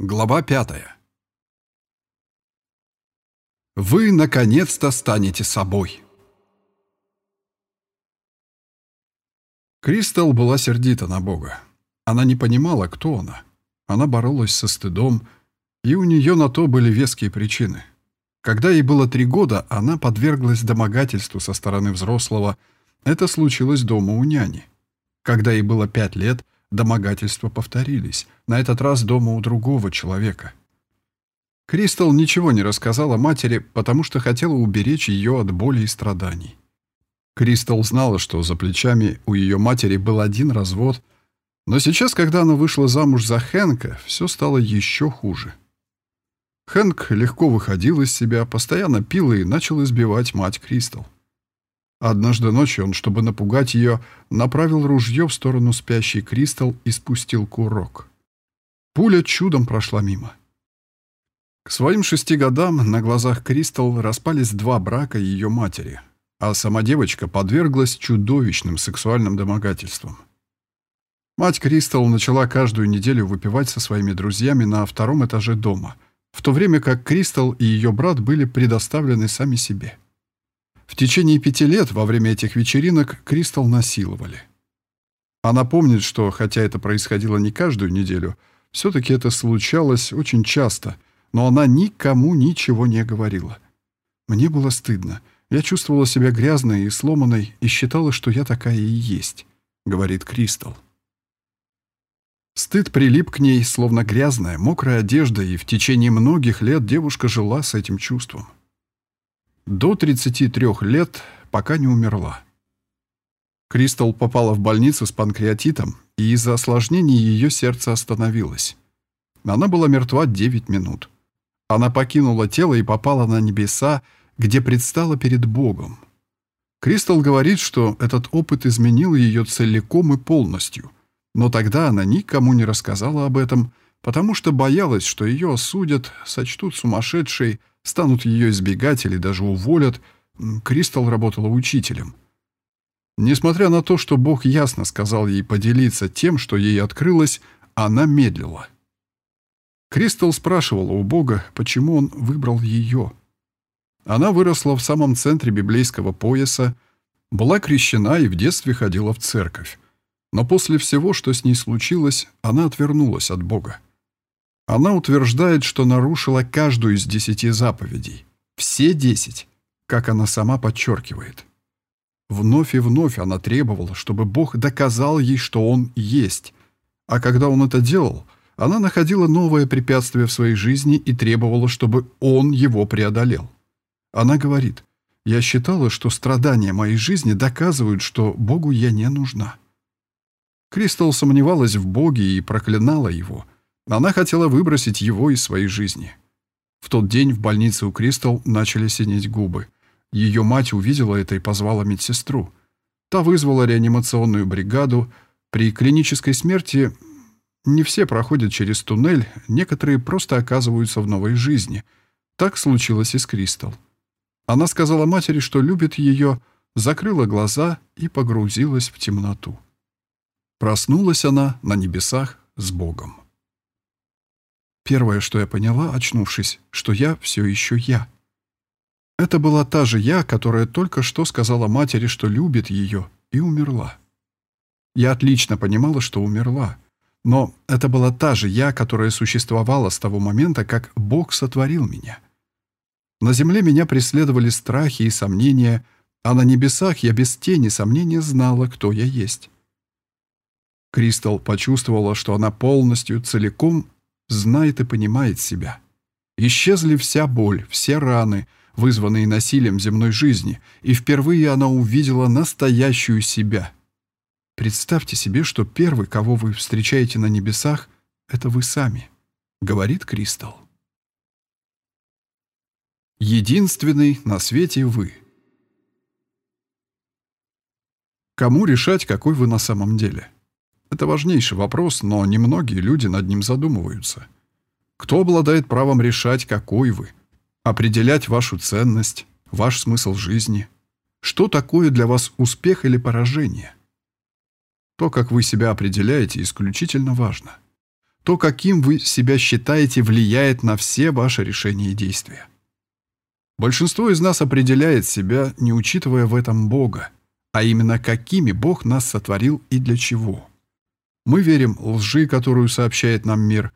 Глава пятая. Вы наконец-то станете собой. Кристал была сердита на Бога. Она не понимала, кто она. Она боролась со стыдом, и у нее на то были веские причины. Когда ей было три года, она подверглась домогательству со стороны взрослого. Это случилось дома у няни. Когда ей было пять лет – Домогательства повторились, на этот раз дома у другого человека. Кристал ничего не рассказала матери, потому что хотела уберечь ее от боли и страданий. Кристал знала, что за плечами у ее матери был один развод, но сейчас, когда она вышла замуж за Хэнка, все стало еще хуже. Хэнк легко выходил из себя, постоянно пил и начал избивать мать Кристал. Однажды ночью он, чтобы напугать ее, направил ружье в сторону спящей Кристал и спустил курок. Пуля чудом прошла мимо. К своим шести годам на глазах Кристал распались два брака ее матери, а сама девочка подверглась чудовищным сексуальным домогательствам. Мать Кристал начала каждую неделю выпивать со своими друзьями на втором этаже дома, в то время как Кристал и ее брат были предоставлены сами себе. В течение пяти лет во время этих вечеринок Кристал насиловали. Она помнит, что, хотя это происходило не каждую неделю, все-таки это случалось очень часто, но она никому ничего не говорила. Мне было стыдно. Я чувствовала себя грязной и сломанной и считала, что я такая и есть, говорит Кристал. Стыд прилип к ней, словно грязная, мокрая одежда, и в течение многих лет девушка жила с этим чувством до 33 лет, пока не умерла. Кристал попала в больницу с панкреатитом, и из-за осложнений ее сердце остановилось. Она была мертва 9 минут. Она покинула тело и попала на небеса, где предстала перед Богом. Кристал говорит, что этот опыт изменил ее целиком и полностью, но тогда она никому не рассказала об этом, потому что боялась, что ее осудят, сочтут сумасшедшей, станут ее избегать или даже уволят. Кристал работала учителем. Несмотря на то, что Бог ясно сказал ей поделиться тем, что ей открылось, она медлила. Кристал спрашивала у Бога, почему он выбрал ее. Она выросла в самом центре библейского пояса, была крещена и в детстве ходила в церковь. Но после всего, что с ней случилось, она отвернулась от Бога. Она утверждает, что нарушила каждую из десяти заповедей. Все десять, как она сама подчеркивает. Вновь и вновь она требовала, чтобы Бог доказал ей, что Он есть. А когда Он это делал, она находила новое препятствие в своей жизни и требовала, чтобы Он его преодолел. Она говорит, «Я считала, что страдания моей жизни доказывают, что Богу я не нужна». Кристал сомневалась в Боге и проклинала Его – она хотела выбросить его из своей жизни. В тот день в больнице у Кристал начали синеть губы. Ее мать увидела это и позвала медсестру. Та вызвала реанимационную бригаду. При клинической смерти не все проходят через туннель, некоторые просто оказываются в новой жизни. Так случилось и с Кристал. Она сказала матери, что любит ее, закрыла глаза и погрузилась в темноту. Проснулась она на небесах с Богом. Первое, что я поняла, очнувшись, что я все еще я. Это была та же я, которая только что сказала матери, что любит ее, и умерла. Я отлично понимала, что умерла. Но это была та же я, которая существовала с того момента, как Бог сотворил меня. На земле меня преследовали страхи и сомнения, а на небесах я без тени сомнения знала, кто я есть. Кристал почувствовала, что она полностью, целиком знает и понимает себя. Исчезли вся боль, все раны, вызванные насилием земной жизни, и впервые она увидела настоящую себя. Представьте себе, что первый, кого вы встречаете на небесах, это вы сами, говорит Кристал. Единственный на свете вы. Кому решать, какой вы на самом деле? Это важнейший вопрос, но немногие люди над ним задумываются. Кто обладает правом решать, какой вы? Определять вашу ценность, ваш смысл жизни? Что такое для вас успех или поражение? То, как вы себя определяете, исключительно важно. то, каким вы себя считаете, влияет на все ваши решения и действия. Большинство из нас определяет себя, не учитывая в этом Бога, а именно какими Бог нас сотворил и для чего. Мы верим лжи, которую сообщает нам мир.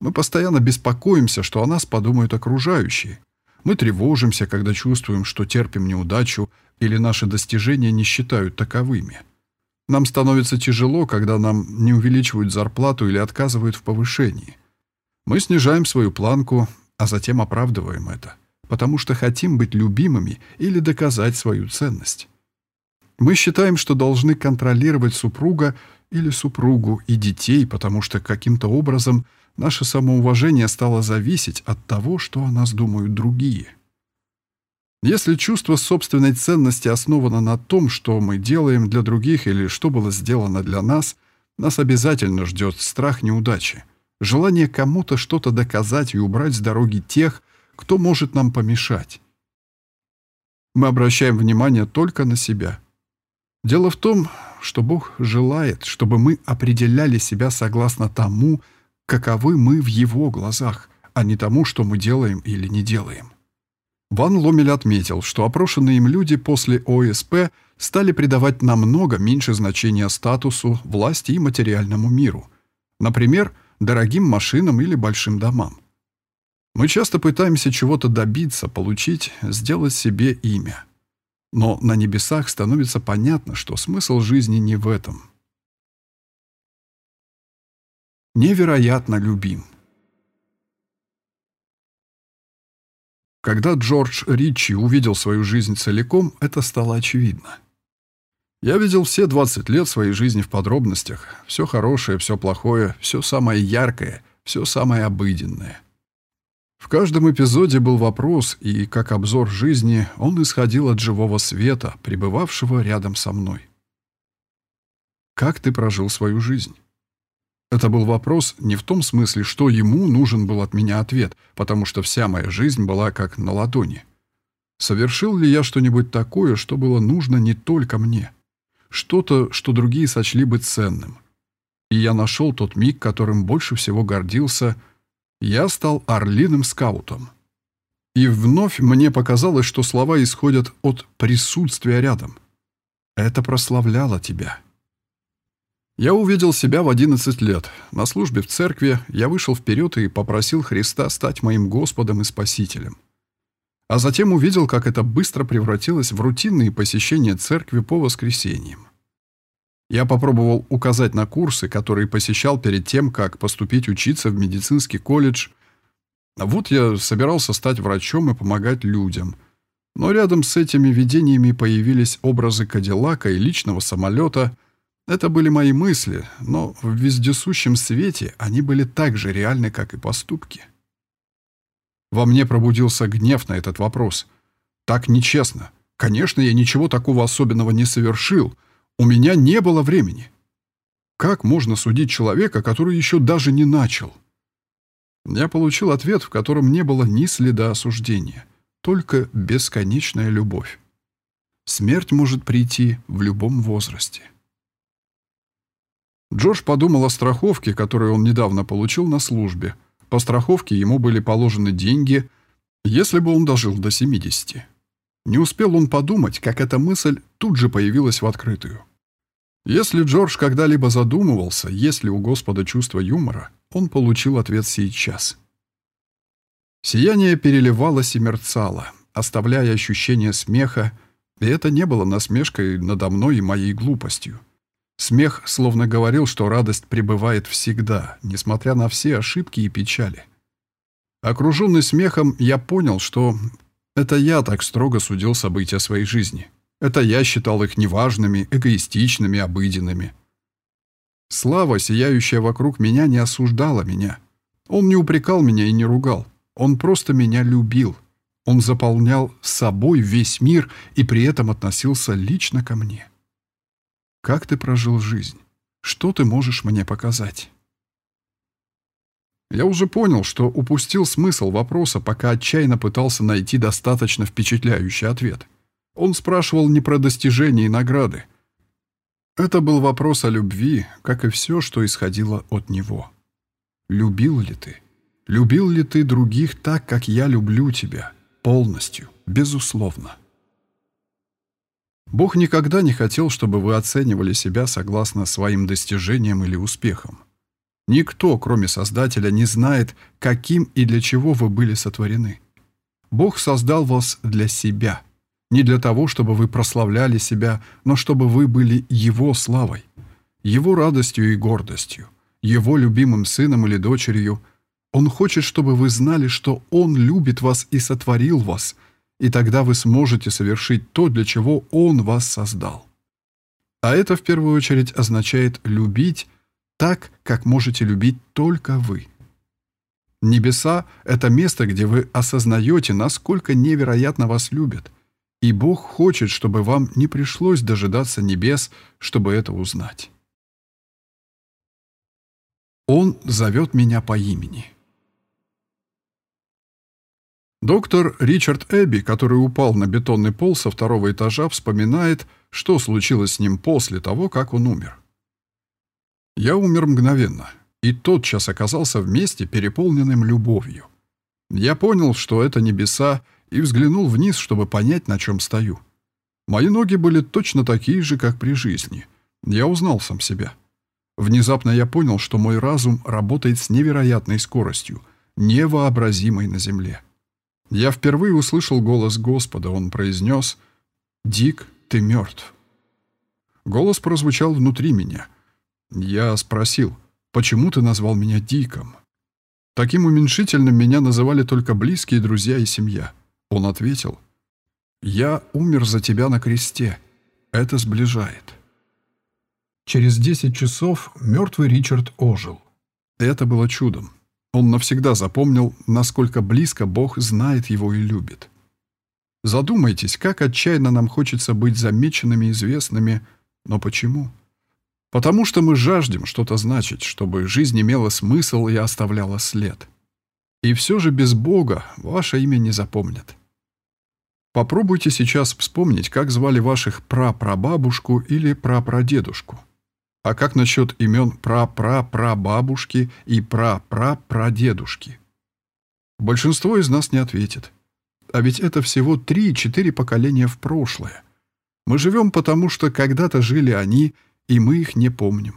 Мы постоянно беспокоимся, что о нас подумают окружающие. Мы тревожимся, когда чувствуем, что терпим неудачу или наши достижения не считают таковыми. Нам становится тяжело, когда нам не увеличивают зарплату или отказывают в повышении. Мы снижаем свою планку, а затем оправдываем это, потому что хотим быть любимыми или доказать свою ценность. Мы считаем, что должны контролировать супруга или супругу и детей, потому что каким-то образом наше самоуважение стало зависеть от того, что о нас думают другие. Если чувство собственной ценности основано на том, что мы делаем для других или что было сделано для нас, нас обязательно ждет страх неудачи, желание кому-то что-то доказать и убрать с дороги тех, кто может нам помешать. Мы обращаем внимание только на себя. Дело в том, что Бог желает, чтобы мы определяли себя согласно тому, каковы мы в Его глазах, а не тому, что мы делаем или не делаем. Ван Ломель отметил, что опрошенные им люди после ОСП стали придавать намного меньше значения статусу, власти и материальному миру. Например, дорогим машинам или большим домам. Мы часто пытаемся чего-то добиться, получить, сделать себе имя. Но на небесах становится понятно, что смысл жизни не в этом. Невероятно любим. Когда Джордж Ричи увидел свою жизнь целиком, это стало очевидно. Я видел все 20 лет своей жизни в подробностях. Все хорошее, все плохое, все самое яркое, все самое обыденное. В каждом эпизоде был вопрос, и, как обзор жизни, он исходил от живого света, пребывавшего рядом со мной. «Как ты прожил свою жизнь?» Это был вопрос не в том смысле, что ему нужен был от меня ответ, потому что вся моя жизнь была как на ладони. Совершил ли я что-нибудь такое, что было нужно не только мне? Что-то, что другие сочли бы ценным. И я нашел тот миг, которым больше всего гордился. Я стал орлиным скаутом. И вновь мне показалось, что слова исходят от присутствия рядом. Это прославляло тебя. Я увидел себя в 11 лет. На службе в церкви я вышел вперед и попросил Христа стать моим Господом и Спасителем. А затем увидел, как это быстро превратилось в рутинные посещения церкви по воскресеньям. Я попробовал указать на курсы, которые посещал перед тем, как поступить учиться в медицинский колледж. Вот я собирался стать врачом и помогать людям. Но рядом с этими видениями появились образы Кадиллака и личного самолета — это были мои мысли, но в вездесущем свете они были так же реальны, как и поступки. Во мне пробудился гнев на этот вопрос. Так нечестно. Конечно, я ничего такого особенного не совершил. У меня не было времени. Как можно судить человека, который еще даже не начал? Я получил ответ, в котором не было ни следа осуждения, только бесконечная любовь. Смерть может прийти в любом возрасте. Джордж подумал о страховке, которую он недавно получил на службе. По страховке ему были положены деньги, если бы он дожил до 70. Не успел он подумать, как эта мысль тут же появилась в открытую. Если Джордж когда-либо задумывался, есть ли у Господа чувство юмора, он получил ответ сейчас. Сияние переливалось и мерцало, оставляя ощущение смеха, и это не было насмешкой надо мной и моей глупостью. Смех словно говорил, что радость пребывает всегда, несмотря на все ошибки и печали. Окруженный смехом, я понял, что это я так строго судил события своей жизни. Это я считал их неважными, эгоистичными, обыденными. Слава, сияющая вокруг меня, не осуждала меня. Он не упрекал меня и не ругал. Он просто меня любил. Он заполнял собой весь мир и при этом относился лично ко мне. Как ты прожил жизнь? Что ты можешь мне показать? Я уже понял, что упустил смысл вопроса, пока отчаянно пытался найти достаточно впечатляющий ответ. Он спрашивал не про достижения и награды. Это был вопрос о любви, как и все, что исходило от него. Любил ли ты? Любил ли ты других так, как я люблю тебя? Полностью, безусловно. Бог никогда не хотел, чтобы вы оценивали себя согласно своим достижениям или успехам. Никто, кроме Создателя, не знает, каким и для чего вы были сотворены. Бог создал вас для себя. Не для того, чтобы вы прославляли себя, но чтобы вы были Его славой, Его радостью и гордостью, Его любимым сыном или дочерью. Он хочет, чтобы вы знали, что Он любит вас и сотворил вас, и тогда вы сможете совершить то, для чего Он вас создал. А это в первую очередь означает любить так, как можете любить только вы. Небеса — это место, где вы осознаете, насколько невероятно вас любят. И Бог хочет, чтобы вам не пришлось дожидаться небес, чтобы это узнать. Он зовет меня по имени. Доктор Ричард Эбби, который упал на бетонный пол со второго этажа, вспоминает, что случилось с ним после того, как он умер. «Я умер мгновенно и тотчас оказался в месте, переполненным любовью. Я понял, что это небеса, и взглянул вниз, чтобы понять, на чем стою. Мои ноги были точно такие же, как при жизни. Я узнал сам себя. Внезапно я понял, что мой разум работает с невероятной скоростью, невообразимой на земле. Я впервые услышал голос Господа. Он произнес «Дик, ты мертв». Голос прозвучал внутри меня. Я спросил Почему ты назвал меня Диком? Таким уменьшительным меня называли только близкие друзья и семья. Он ответил, «Я умер за тебя на кресте. Это сближает». Через 10 часов мертвый Ричард ожил. Это было чудом. Он навсегда запомнил, насколько близко Бог знает его и любит. Задумайтесь, как отчаянно нам хочется быть замеченными, известными, но почему? Потому что мы жаждем что-то значить, чтобы жизнь имела смысл и оставляла след. И все же без Бога ваше имя не запомнят. Попробуйте сейчас вспомнить, как звали ваших прапрабабушку или прапрадедушку. А как насчет имен прапрапрабабушки и прапрапрадедушки? Большинство из нас не ответит. А ведь это всего 3-4 поколения в прошлое. Мы живем потому, что когда-то жили они – и мы их не помним.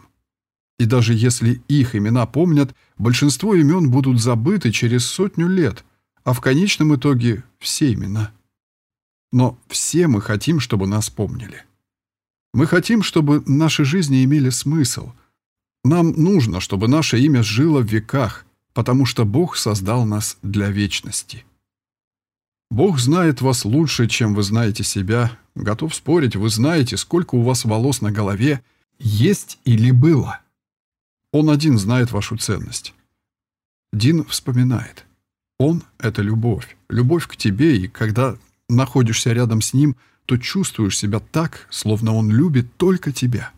И даже если их имена помнят, большинство имен будут забыты через сотню лет, а в конечном итоге все имена. Но все мы хотим, чтобы нас помнили. Мы хотим, чтобы наши жизни имели смысл. Нам нужно, чтобы наше имя жило в веках, потому что Бог создал нас для вечности. Бог знает вас лучше, чем вы знаете себя. Готов спорить, вы знаете, сколько у вас волос на голове есть или было. Он один знает вашу ценность. Дин вспоминает. Он — это любовь. Любовь к тебе, и когда находишься рядом с ним, то чувствуешь себя так, словно он любит только тебя.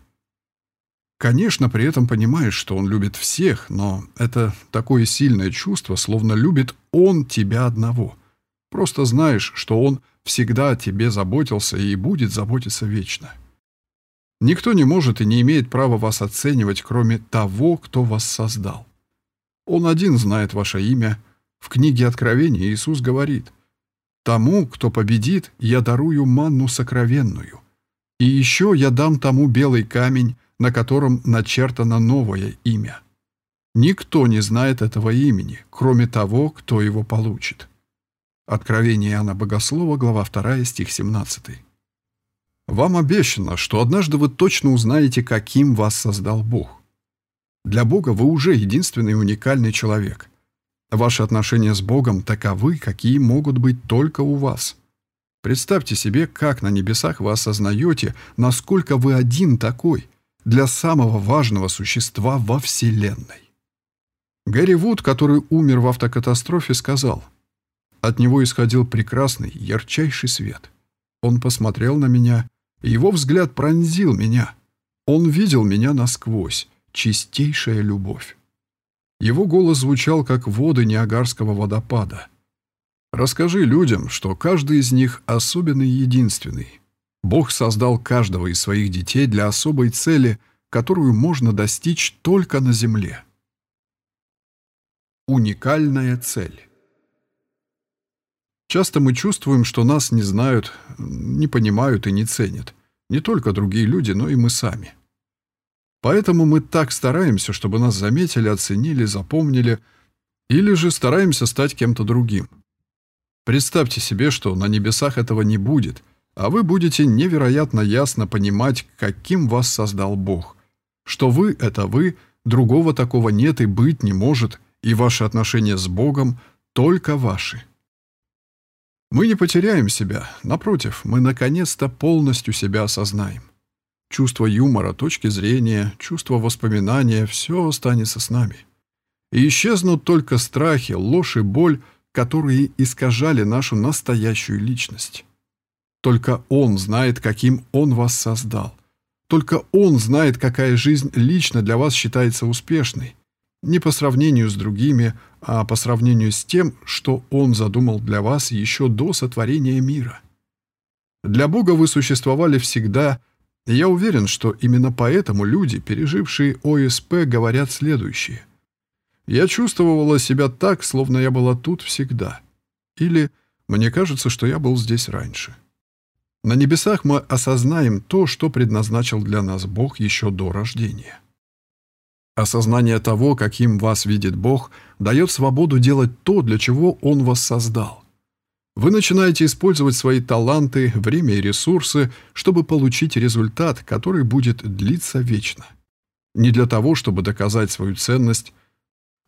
Конечно, при этом понимаешь, что он любит всех, но это такое сильное чувство, словно любит он тебя одного. Просто знаешь, что он всегда о тебе заботился и будет заботиться вечно. Никто не может и не имеет права вас оценивать, кроме того, кто вас создал. Он один знает ваше имя. В книге Откровения Иисус говорит, «Тому, кто победит, я дарую манну сокровенную. И еще я дам тому белый камень, на котором начертано новое имя. Никто не знает этого имени, кроме того, кто его получит». Откровение Иоанна Богослова, глава 2, стих 17. Вам обещано, что однажды вы точно узнаете, каким вас создал Бог. Для Бога вы уже единственный уникальный человек. Ваши отношения с Богом таковы, какие могут быть только у вас. Представьте себе, как на небесах вы осознаете, насколько вы один такой для самого важного существа во Вселенной. Гэри Вуд, который умер в автокатастрофе, сказал, «От него исходил прекрасный, ярчайший свет. Он посмотрел на меня, его взгляд пронзил меня. Он видел меня насквозь. Чистейшая любовь. Его голос звучал, как воды Ниагарского водопада. Расскажи людям, что каждый из них особенный и единственный. Бог создал каждого из своих детей для особой цели, которую можно достичь только на земле. Уникальная цель. Часто мы чувствуем, что нас не знают, не понимают и не ценят. Не только другие люди, но и мы сами. Поэтому мы так стараемся, чтобы нас заметили, оценили, запомнили, или же стараемся стать кем-то другим. Представьте себе, что на небесах этого не будет, а вы будете невероятно ясно понимать, каким вас создал Бог. Что вы — это вы, другого такого нет и быть не может — и ваши отношения с Богом только ваши. Мы не потеряем себя, напротив, мы наконец-то полностью себя осознаем. Чувство юмора, точки зрения, чувство воспоминания – все останется с нами. И исчезнут только страхи, ложь и боль, которые искажали нашу настоящую личность. Только Он знает, каким Он вас создал. Только Он знает, какая жизнь лично для вас считается успешной. Не по сравнению с другими, а по сравнению с тем, что Он задумал для вас еще до сотворения мира. Для Бога вы существовали всегда, и я уверен, что именно поэтому люди, пережившие ОСП, говорят следующее. «Я чувствовала себя так, словно я была тут всегда». Или «Мне кажется, что я был здесь раньше». На небесах мы осознаем то, что предназначил для нас Бог еще до рождения. Осознание того, каким вас видит Бог, дает свободу делать то, для чего Он вас создал. Вы начинаете использовать свои таланты, время и ресурсы, чтобы получить результат, который будет длиться вечно. Не для того, чтобы доказать свою ценность,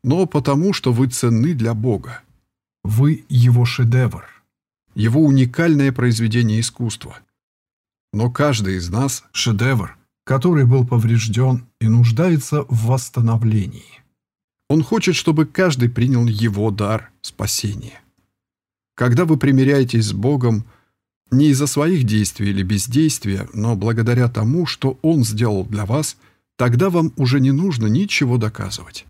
но потому, что вы ценны для Бога. Вы Его шедевр, Его уникальное произведение искусства. Но каждый из нас — шедевр — который был поврежден и нуждается в восстановлении. Он хочет, чтобы каждый принял его дар спасения. Когда вы примиряетесь с Богом, не из-за своих действий или бездействия, но благодаря тому, что Он сделал для вас, тогда вам уже не нужно ничего доказывать.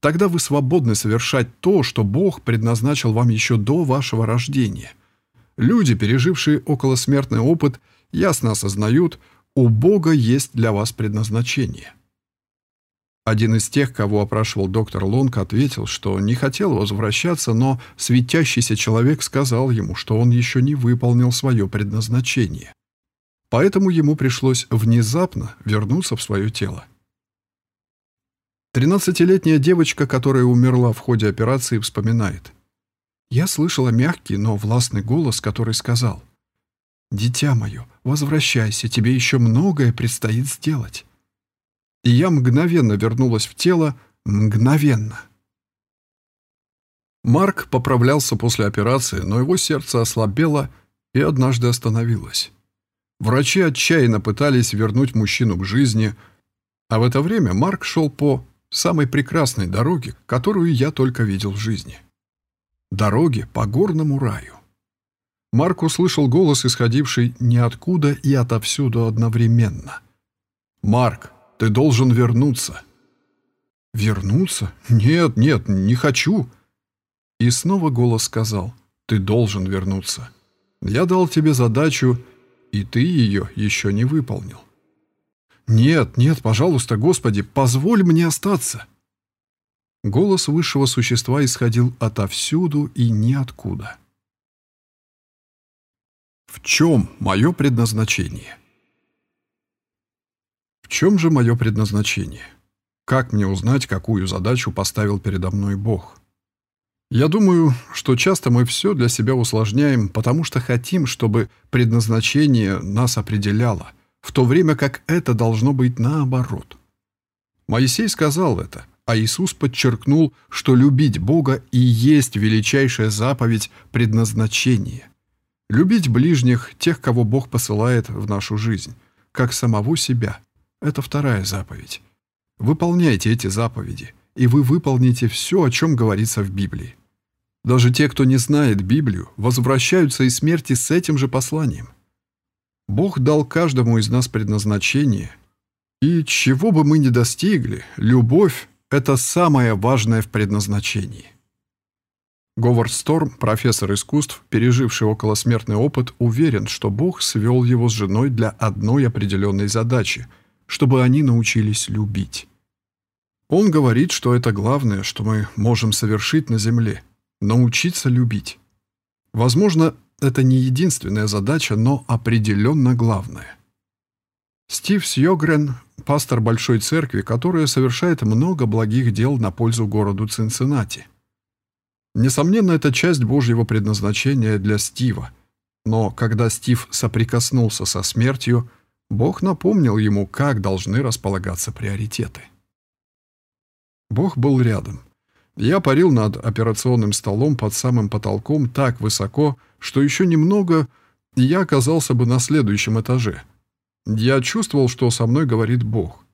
Тогда вы свободны совершать то, что Бог предназначил вам еще до вашего рождения. Люди, пережившие околосмертный опыт, ясно осознают, у Бога есть для вас предназначение. Один из тех, кого опрашивал доктор Лонг, ответил, что не хотел возвращаться, но светящийся человек сказал ему, что он еще не выполнил свое предназначение. Поэтому ему пришлось внезапно вернуться в свое тело. Тринадцатилетняя девочка, которая умерла в ходе операции, вспоминает. «Я слышала мягкий, но властный голос, который сказал, «Дитя мое, возвращайся, тебе еще многое предстоит сделать». И я мгновенно вернулась в тело, мгновенно. Марк поправлялся после операции, но его сердце ослабело и однажды остановилось. Врачи отчаянно пытались вернуть мужчину к жизни, а в это время Марк шел по самой прекрасной дороге, которую я только видел в жизни. Дороге по горному раю. Марк услышал голос, исходивший ниоткуда и отовсюду одновременно. «Марк, ты должен вернуться». «Вернуться? Нет, нет, не хочу». И снова голос сказал, «Ты должен вернуться. Я дал тебе задачу, и ты ее еще не выполнил». «Нет, нет, пожалуйста, Господи, позволь мне остаться». Голос высшего существа исходил отовсюду и ниоткуда. В чем мое предназначение? В чем же мое предназначение? Как мне узнать, какую задачу поставил передо мной Бог? Я думаю, что часто мы все для себя усложняем, потому что хотим, чтобы предназначение нас определяло, в то время как это должно быть наоборот. Моисей сказал это, а Иисус подчеркнул, что любить Бога и есть величайшая заповедь предназначения. Любить ближних, тех, кого Бог посылает в нашу жизнь, как самого себя. Это вторая заповедь. Выполняйте эти заповеди, и вы выполните все, о чем говорится в Библии. Даже те, кто не знает Библию, возвращаются из смерти с этим же посланием. Бог дал каждому из нас предназначение, и чего бы мы ни достигли, любовь — это самое важное в предназначении. Говард Сторм, профессор искусств, переживший околосмертный опыт, уверен, что Бог свел его с женой для одной определенной задачи, чтобы они научились любить. Он говорит, что это главное, что мы можем совершить на земле — научиться любить. Возможно, это не единственная задача, но определенно главная. Стив Сьогрен — пастор Большой Церкви, которая совершает много благих дел на пользу городу Цинциннати. Несомненно, это часть Божьего предназначения для Стива. Но когда Стив соприкоснулся со смертью, Бог напомнил ему, как должны располагаться приоритеты. Бог был рядом. Я парил над операционным столом под самым потолком так высоко, что еще немного, и я оказался бы на следующем этаже. Я чувствовал, что со мной говорит Бог.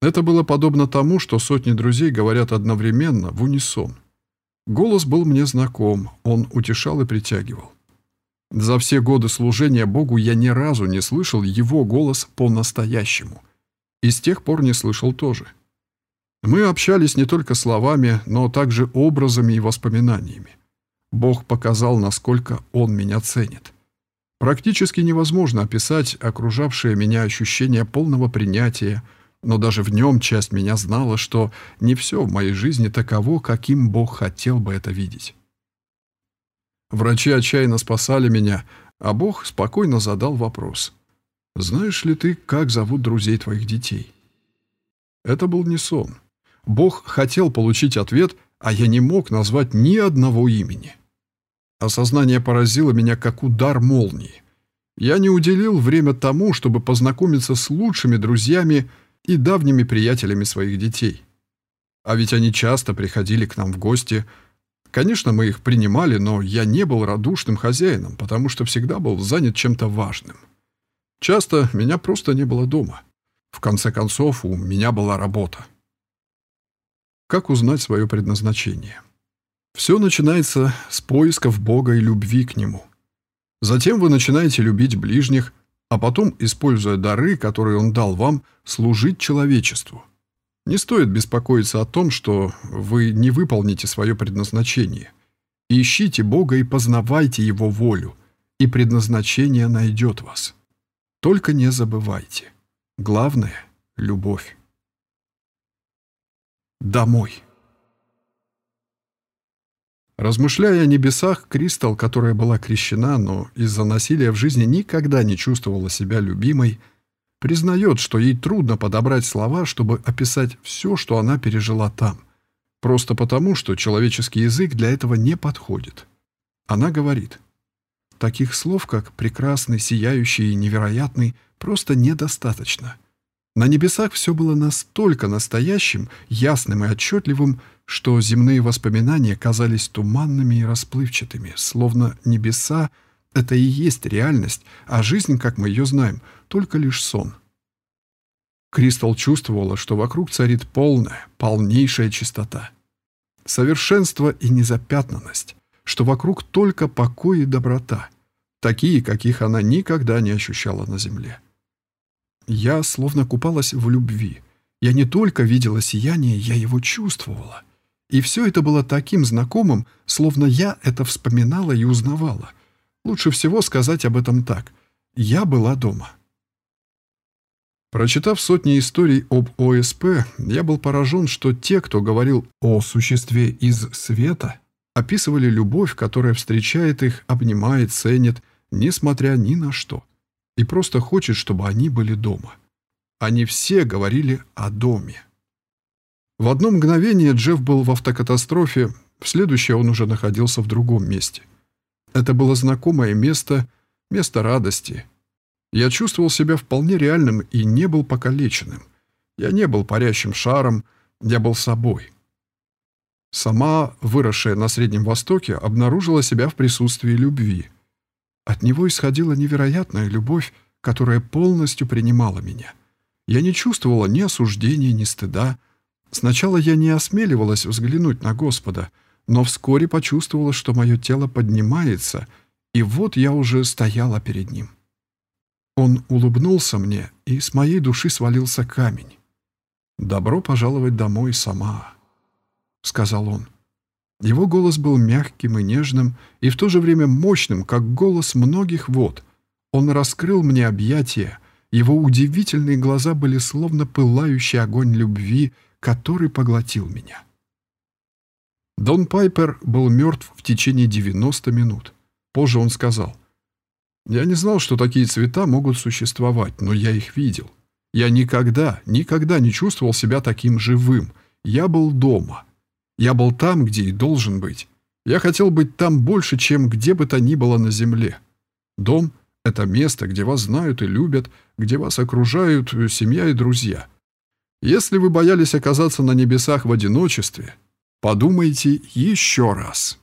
Это было подобно тому, что сотни друзей говорят одновременно, в унисон. Голос был мне знаком, он утешал и притягивал. За все годы служения Богу я ни разу не слышал его голос по-настоящему. И с тех пор не слышал тоже. Мы общались не только словами, но также образами и воспоминаниями. Бог показал, насколько Он меня ценит. Практически невозможно описать окружавшее меня ощущение полного принятия, но даже в нем часть меня знала, что не все в моей жизни таково, каким Бог хотел бы это видеть. Врачи отчаянно спасали меня, а Бог спокойно задал вопрос. «Знаешь ли ты, как зовут друзей твоих детей?» Это был не сон. Бог хотел получить ответ, а я не мог назвать ни одного имени. Осознание поразило меня как удар молнии. Я не уделил время тому, чтобы познакомиться с лучшими друзьями и давними приятелями своих детей. А ведь они часто приходили к нам в гости. Конечно, мы их принимали, но я не был радушным хозяином, потому что всегда был занят чем-то важным. Часто меня просто не было дома. В конце концов, у меня была работа. Как узнать свое предназначение? Все начинается с поисков Бога и любви к Нему. Затем вы начинаете любить ближних, а потом, используя дары, которые Он дал вам, служить человечеству. Не стоит беспокоиться о том, что вы не выполните свое предназначение. Ищите Бога и познавайте Его волю, и предназначение найдет вас. Только не забывайте. Главное — любовь домой. Размышляя о небесах, Кристал, которая была крещена, но из-за насилия в жизни никогда не чувствовала себя любимой, признает, что ей трудно подобрать слова, чтобы описать все, что она пережила там, просто потому, что человеческий язык для этого не подходит. Она говорит, «Таких слов, как «прекрасный», «сияющий» и «невероятный» просто недостаточно. На небесах все было настолько настоящим, ясным и отчетливым, что земные воспоминания казались туманными и расплывчатыми, словно небеса — это и есть реальность, а жизнь, как мы ее знаем, только лишь сон. Кристал чувствовала, что вокруг царит полная, полнейшая чистота. Совершенство и незапятнанность, что вокруг только покой и доброта, такие, каких она никогда не ощущала на земле. Я словно купалась в любви. Я не только видела сияние, я его чувствовала. И все это было таким знакомым, словно я это вспоминала и узнавала. Лучше всего сказать об этом так. Я была дома. Прочитав сотни историй об ОСП, я был поражен, что те, кто говорил о существе из света, описывали любовь, которая встречает их, обнимает, ценит, несмотря ни на что и просто хочет, чтобы они были дома. Они все говорили о доме. В одно мгновение Джефф был в автокатастрофе, в следующее он уже находился в другом месте. Это было знакомое место, место радости. Я чувствовал себя вполне реальным и не был покалеченным. Я не был парящим шаром, я был собой. Сама, выросшая на Среднем Востоке, обнаружила себя в присутствии любви. От него исходила невероятная любовь, которая полностью принимала меня. Я не чувствовала ни осуждения, ни стыда. Сначала я не осмеливалась взглянуть на Господа, но вскоре почувствовала, что мое тело поднимается, и вот я уже стояла перед ним. Он улыбнулся мне, и с моей души свалился камень. «Добро пожаловать домой сама», — сказал он. Его голос был мягким и нежным, и в то же время мощным, как голос многих вод. Он раскрыл мне объятия, его удивительные глаза были словно пылающий огонь любви, который поглотил меня. Дон Пайпер был мертв в течение 90 минут. Позже он сказал, «Я не знал, что такие цвета могут существовать, но я их видел. Я никогда, никогда не чувствовал себя таким живым. Я был дома. Я был там, где и должен быть. Я хотел быть там больше, чем где бы то ни было на земле. Дом — это место, где вас знают и любят, где вас окружают семья и друзья. Если вы боялись оказаться на небесах в одиночестве, подумайте еще раз.